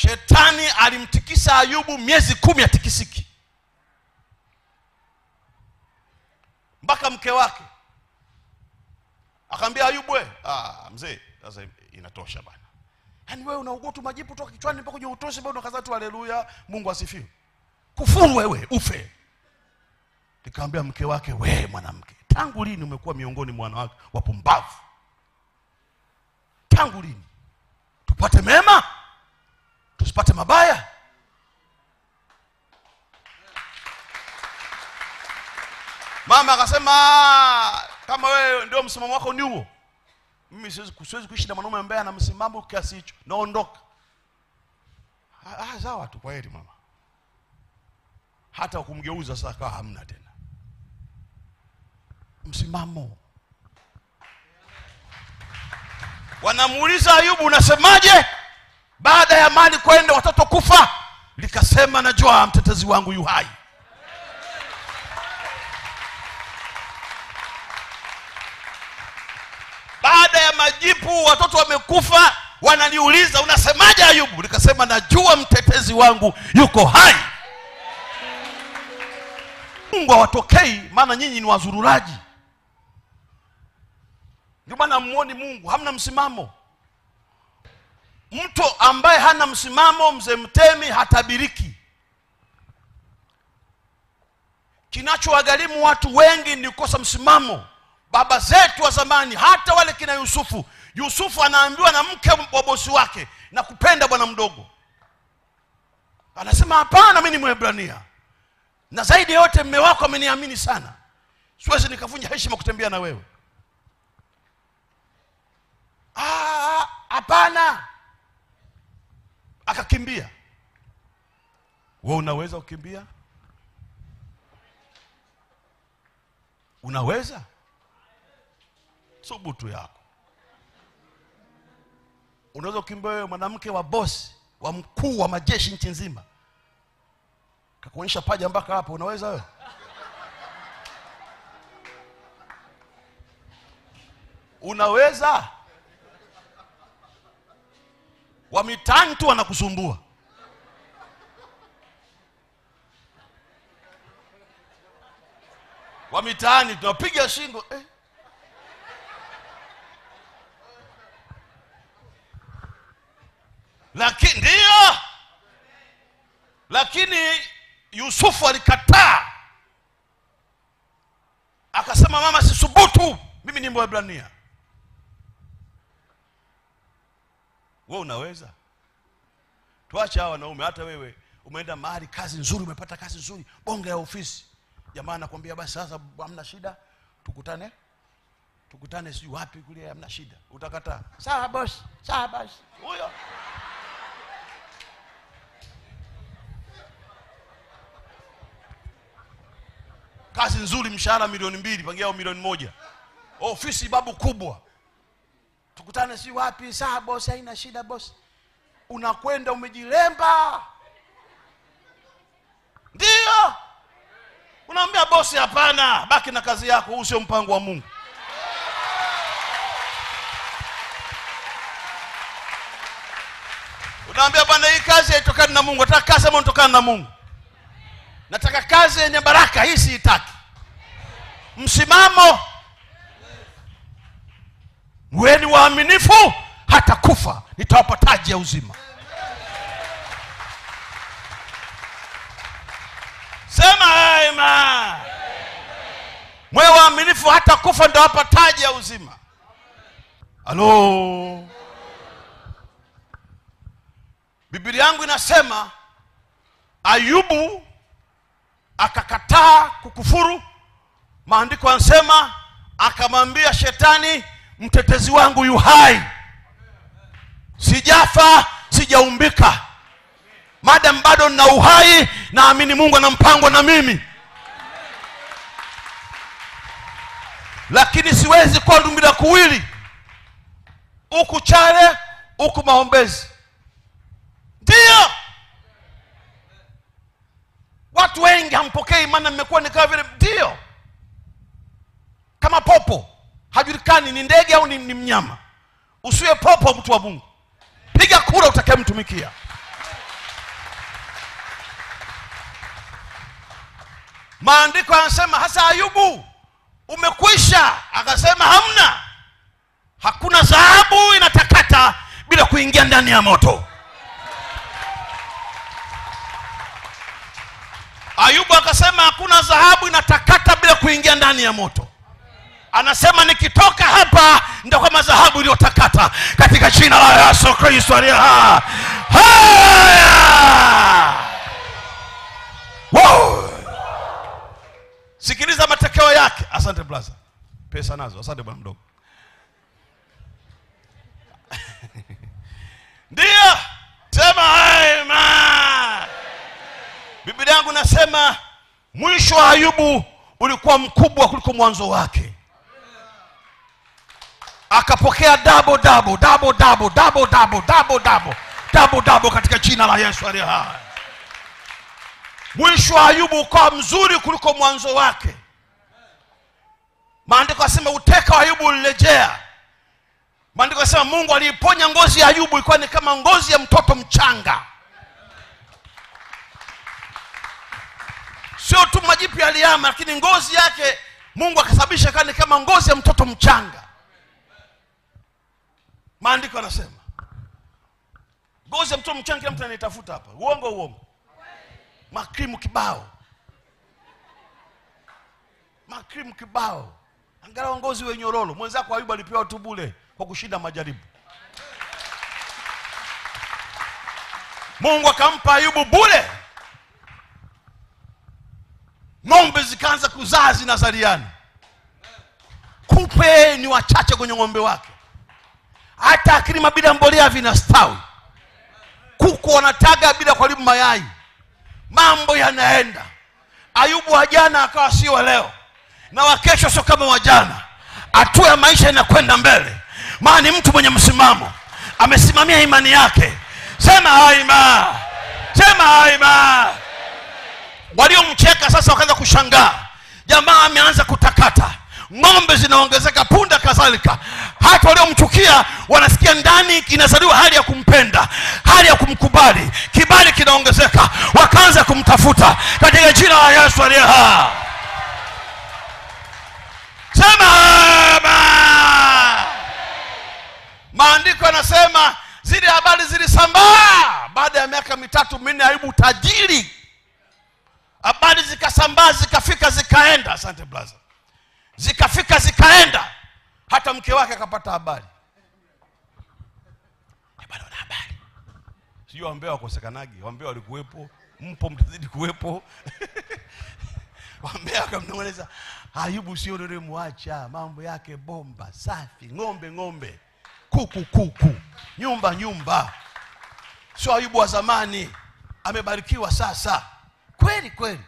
shetani alimtikisa ayubu miezi kumi atikisiki. Mpaka mke wake. Akaambia ayubu ah, mzee sasa inatosha bana yaani wewe unaugua majipu toka kichwani mpaka utoshe bado. Unakaza tu haleluya mungu asifiwe. Kufuru wewe ufe. Nikamwambia mke wake wee mwanamke tangu lini umekuwa miongoni mwa wanawake wapumbavu? Tangu lini? Tupate mema tusipate mabaya. Mama akasema "Ah, kama wewe ndio msimamo wako ni huo mimi siwezi siwezi kuishi na mwanaume ambaye ana msimamo kiasi hicho. Naondoka. Ah, ah, sawa tu kwa heri mama. Hata kumgeuza sasa kawa hamna tena. Msimamo. Wanamuuliza ayubu unasemaje baada ya mali kwenda watoto kufa. Likasema najua mtetezi wangu yu hai. Baada ya majipu watoto wamekufa. Wananiuliza unasemaje ayubu? Likasema najua mtetezi wangu yuko hai. Mungu hawatokei maana nyinyi ni wazururaji. Ndio maana mwoni mungu hamna msimamo mtu ambaye hana msimamo mzee mtemi hatabiriki. Kinachowagharimu watu wengi ni kukosa msimamo. Baba zetu wa zamani hata wale kina yusufu yusufu anaambiwa na mke wa bosi wake na kupenda bwana mdogo. Anasema hapana mi ni mwebrania. Na zaidi yote mme wako ameniamini sana. Siwezi nikavunja heshima kutembea na wewe. "Ah, hapana akakimbia. Wewe unaweza kukimbia? Unaweza? Thubutu yako. Unaweza kukimbia wewe mwanamke wa bosi wa mkuu wa majeshi nchi nzima. Kakuonyesha paja mpaka hapo unaweza wewe? Unaweza wa mitaani tu wanakusumbua. Wa mitaani tunapiga shingo eh. lakini ndiyo lakini yusufu alikataa. Akasema mama sisubutu mimi ni mwebrania we unaweza? Tuache hawa wanaume hata wewe umeenda mahali kazi nzuri umepata kazi nzuri bonge ya ofisi. Jamaa anakwambia basi sasa hamna shida tukutane tukutane sijui wapi kule hamna shida. Utakataa? Sawa bosi sawa basi huyo. Kazi nzuri mshahara milioni mbili pangia milioni moja. Ofisi babu kubwa tukutane si wapi saa bosi haina shida bosi. Unakwenda umejilemba. Ndio. Unaambia bosi hapana baki na kazi yako huu sio mpango wa mungu. Unaambia bwana hii kazi haitokani na mungu. Nataka kazi ama natokana na mungu. Nataka kazi yenye baraka hii siitaki. Msimamo weni waaminifu hata kufa nitawapa taji ya uzima? Sema ema mwe waaminifu hata kufa nitawapa taji ya uzima? Halo? Biblia yangu inasema ayubu akakataa kukufuru. Maandiko yanasema akamwambia shetani mtetezi wangu yu hai. Sijafa sijaumbika. Madam bado nina uhai naamini mungu ana mpango na mimi. Lakini siwezi kuwa dumbila kuwili. Huku chale huku maombezi. Ndio. Watu wengi hampokei maana mmekuwa ni kama vile ndio. Kama popo hajulikani ni ndege au ni, ni mnyama. Usiwe popo mtu wa mungu. Piga kura utakayemtumikia. Maandiko yanasema hasa ayubu umekwisha. Akasema hamna. Hakuna dhahabu inatakata bila kuingia ndani ya moto. Ayubu akasema hakuna dhahabu inatakata bila kuingia ndani ya moto anasema nikitoka hapa nitakuwa madhahabu iliyotakata. Katika jina la yesu kristo aliye ha haya! Wow! sikiliza matokeo yake. Asante blaza pesa nazo. Asante bwana mdogo. Ndiyo sema biblia yangu nasema mwisho wa ayubu ulikuwa mkubwa kuliko mwanzo wake akapokea dabo dabo dabo dabo dabo dabo dabo dabo dabo dabo katika jina la yesu aliye hai. Mwisho wa ayubu ukawa mzuri kuliko mwanzo wake. Maandiko asema uteka wa ayubu ulirejea. Maandiko asema mungu aliiponya ngozi ya ayubu ilikuwa ni kama ngozi ya mtoto mchanga. Sio tu majipu yaliama lakini ngozi yake mungu akasababisha kani ni kama ngozi ya mtoto mchanga maandiko anasema ngozi ya mtoto mchanga kila mtu anaitafuta hapa. Uongo uongo. Makrimu kibao. Makrimu kibao. Angalau ngozi we nyororo mwenzako ayubu alipewa tu bule kwa kushinda majaribu. Mungu akampa ayubu bule ng'ombe zikaanza kuzaa zinazaliana. Kupe ni wachache kwenye ng'ombe wake hata akilima bila mbolea vinastawi. Kuku wanataga bila kuharibu mayai. Mambo yanaenda. Ayubu wa jana akawa sio wa leo. Na wakesho sio kama wajana hatua ya maisha inakwenda mbele. Maana ni mtu mwenye msimamo. Amesimamia imani yake. Sema haima. Sema haima. Waliomcheka sasa wakaanza kushangaa. Jamaa ameanza kutakata ng'ombe zinaongezeka punda kadhalika. Hata waliomchukia wanasikia ndani inazaliwa hali ya kumpenda hali ya kumkubali. Kibali kinaongezeka wakaanza kumtafuta. Katika jina la yesu aliye sema maandiko yanasema zile habari zilisambaa. Baada ya miaka mitatu minne aibu tajiri. Habari zikasambaa zikafika zikaenda. Asante blaza zikafika zikaenda hata mke wake akapata habari. Bado na habari. Sijui wambea wakosekanagi wambea walikuwepo mpo mtazidi kuwepo. Wambea wakamnong'oneza ayubu sio mwacha mambo yake bomba safi ng'ombe ng'ombe kuku kuku nyumba nyumba. Sio ayubu wa zamani amebarikiwa sasa. Kweli kweli.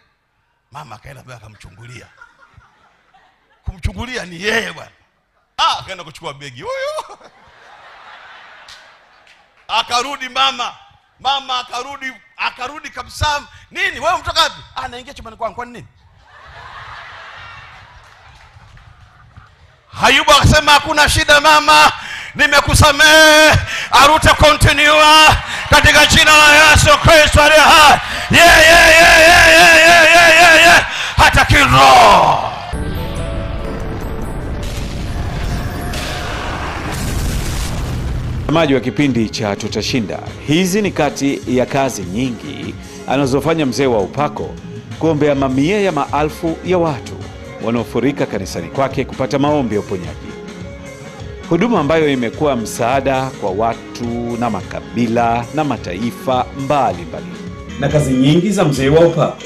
Mama akaenda akamchungulia kumchungulia ni yeye bwana. Ah, akaenda kuchukua begi. Huyu. Akarudi mama. Mama akarudi akarudi kabisa. Nini? Wewe mtoka wapi? Ah, naingia chumbani kwangu. Kwa nini? Hayubu akasema hakuna shida mama. Nimekusamehe. Aruta continue katika jina la yesu kristo aliye hai. Yeah, yeah, yeah, yeah, yeah, yeah, yeah, yeah. hata kiroho. Mtazamaji wa kipindi cha Tutashinda, hizi ni kati ya kazi nyingi anazofanya mzee wa upako kuombea mamia ya maalfu ya watu wanaofurika kanisani kwake kupata maombi ya uponyaji, huduma ambayo imekuwa msaada kwa watu na makabila na mataifa mbalimbali mbali. na kazi nyingi za mzee wa upako.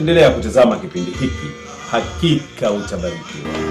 Endelea kutazama kipindi hiki, hakika utabarikiwa.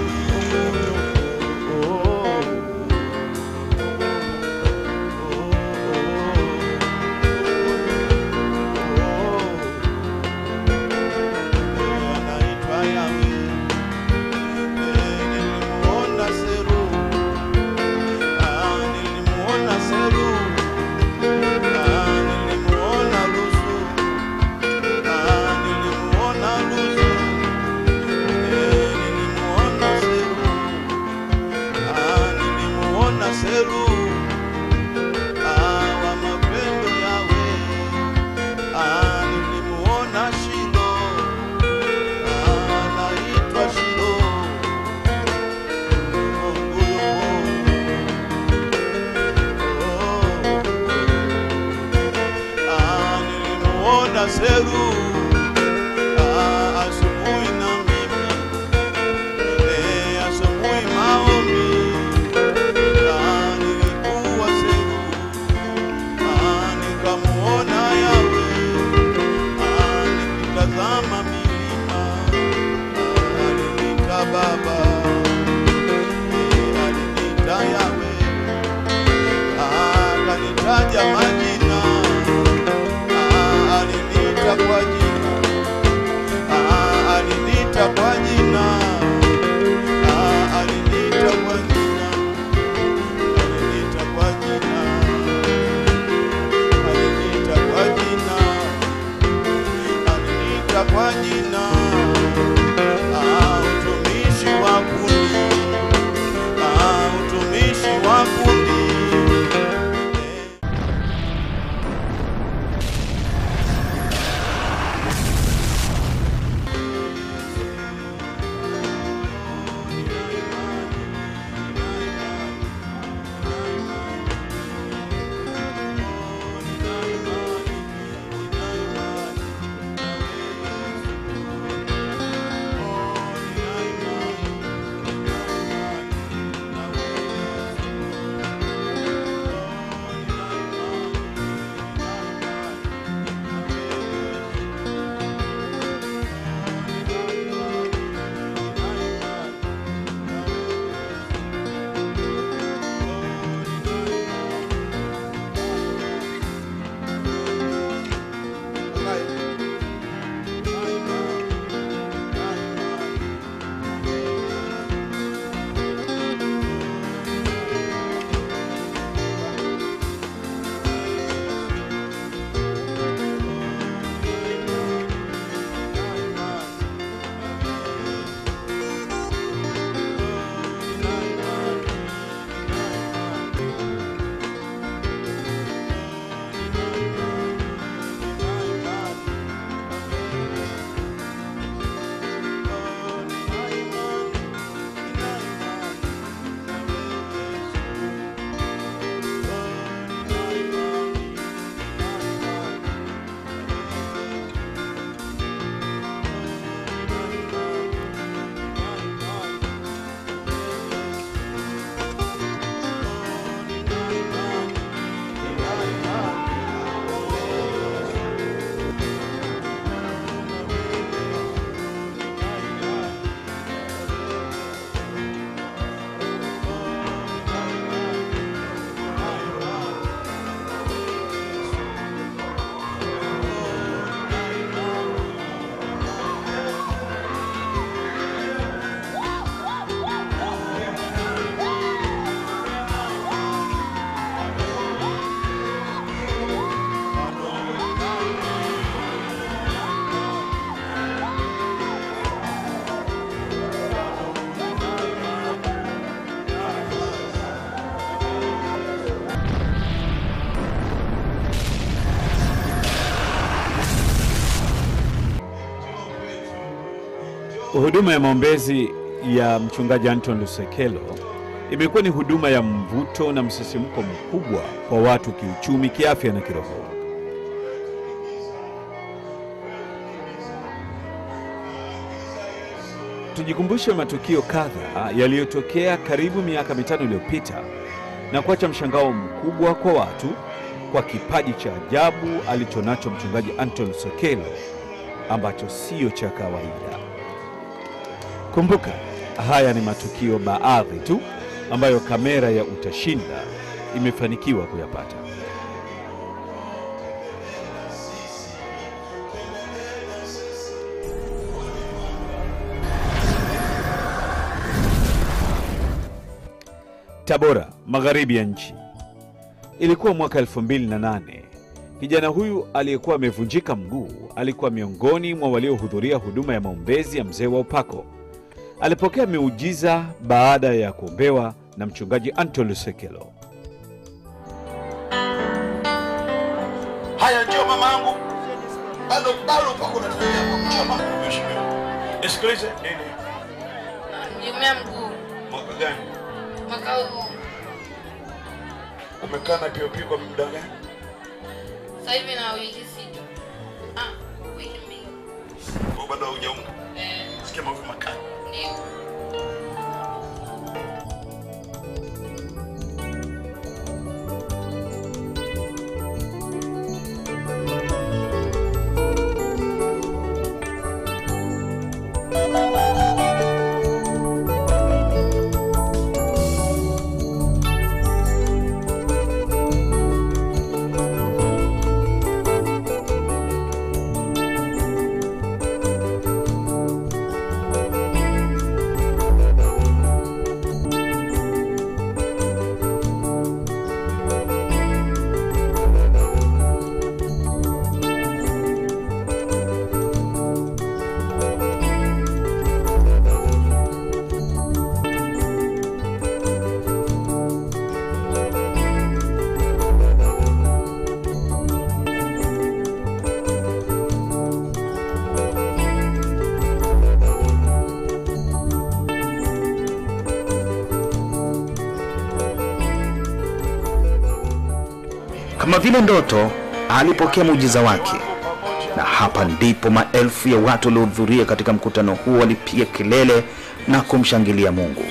Huduma ya maombezi ya mchungaji Anton Lusekelo imekuwa ni huduma ya mvuto na msisimko mkubwa kwa watu kiuchumi, kiafya na kiroho. Tujikumbushe matukio kadha yaliyotokea karibu miaka mitano iliyopita na kuacha mshangao mkubwa kwa watu kwa kipaji cha ajabu alichonacho mchungaji Anton Lusekelo ambacho siyo cha kawaida. Kumbuka, haya ni matukio baadhi tu ambayo kamera ya Utashinda imefanikiwa kuyapata. Tabora, magharibi ya nchi. Ilikuwa mwaka 2008. Kijana huyu aliyekuwa amevunjika mguu alikuwa miongoni mwa waliohudhuria huduma ya maombezi ya mzee wa upako. Alipokea miujiza baada ya kuombewa na mchungaji Anton Lusekelo. Haya, njoo mama yangu, bado bado pako na mama. Mheshimiwa, nisikilize. Nini? Nimeumia mguu Mwaka gani mwaka huu, umekaa na POP kwa muda gani? sasa hivi na wiki sita. Ah, wiki mbili. bado haujaunga. Eh, Sikia mavi makali. Ndio. Kama vile ndoto, alipokea muujiza wake, na hapa ndipo maelfu ya watu waliohudhuria katika mkutano huo walipiga kelele na kumshangilia Mungu.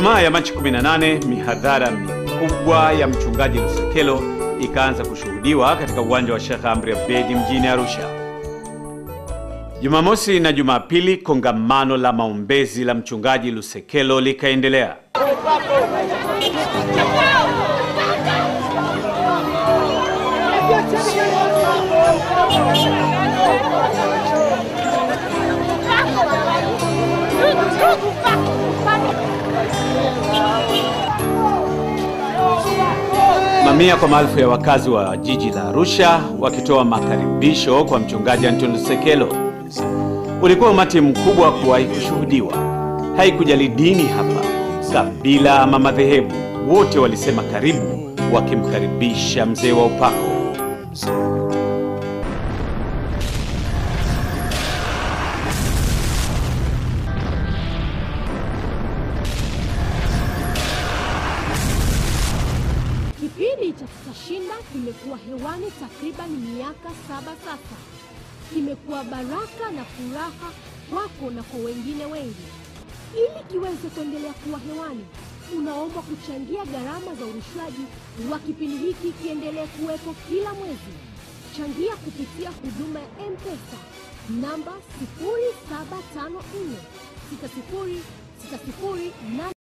Ijumaa ya Machi 18 mihadhara mikubwa ya mchungaji Lusekelo ikaanza kushuhudiwa katika uwanja wa Sheikh Amri Abedi mjini Arusha. Jumamosi na Jumapili kongamano la maombezi la mchungaji Lusekelo likaendelea. Mamia kwa maelfu ya wakazi wa jiji la Arusha wakitoa makaribisho kwa mchungaji Anton sekelo Ulikuwa umati mkubwa kuwahi kushuhudiwa. Haikujali dini hapa, kabila ama madhehebu, wote walisema karibu, wakimkaribisha mzee wa upako. Baraka na furaha kwako na kwa wengine wengi. Ili kiweze kuendelea kuwa hewani, unaomba kuchangia gharama za urushaji wa kipindi hiki kiendelee kuwepo kila mwezi. Changia kupitia huduma ya M-Pesa namba 0754 60 60 8